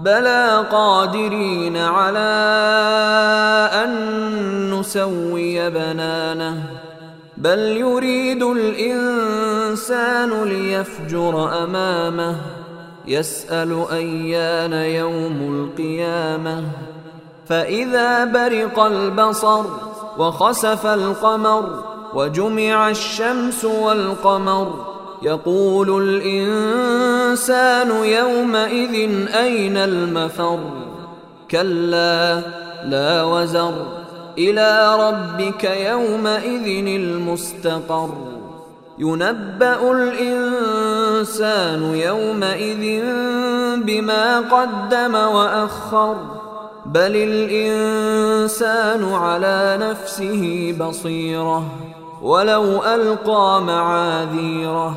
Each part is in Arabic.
بلى قادرين على ان نسوي بنانه بل يريد الانسان ليفجر امامه يسال ايان يوم القيامه فاذا برق البصر وخسف القمر وجمع الشمس والقمر يقول الإنسان يومئذ أين المفر؟ كلا لا وزر. إلى ربك يومئذ المستقر. ينبأ الإنسان يومئذ بما قدم وأخر. بل الإنسان على نفسه بصيرة ولو ألقى معاذيره.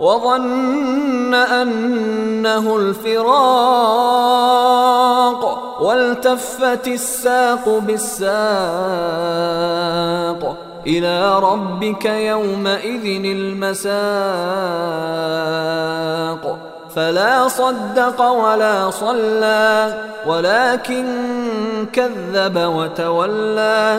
وظن أنه الفراق والتفت الساق بالساق إلى ربك يومئذ المساق. فلا صدق ولا صلى ولكن كذب وتولى.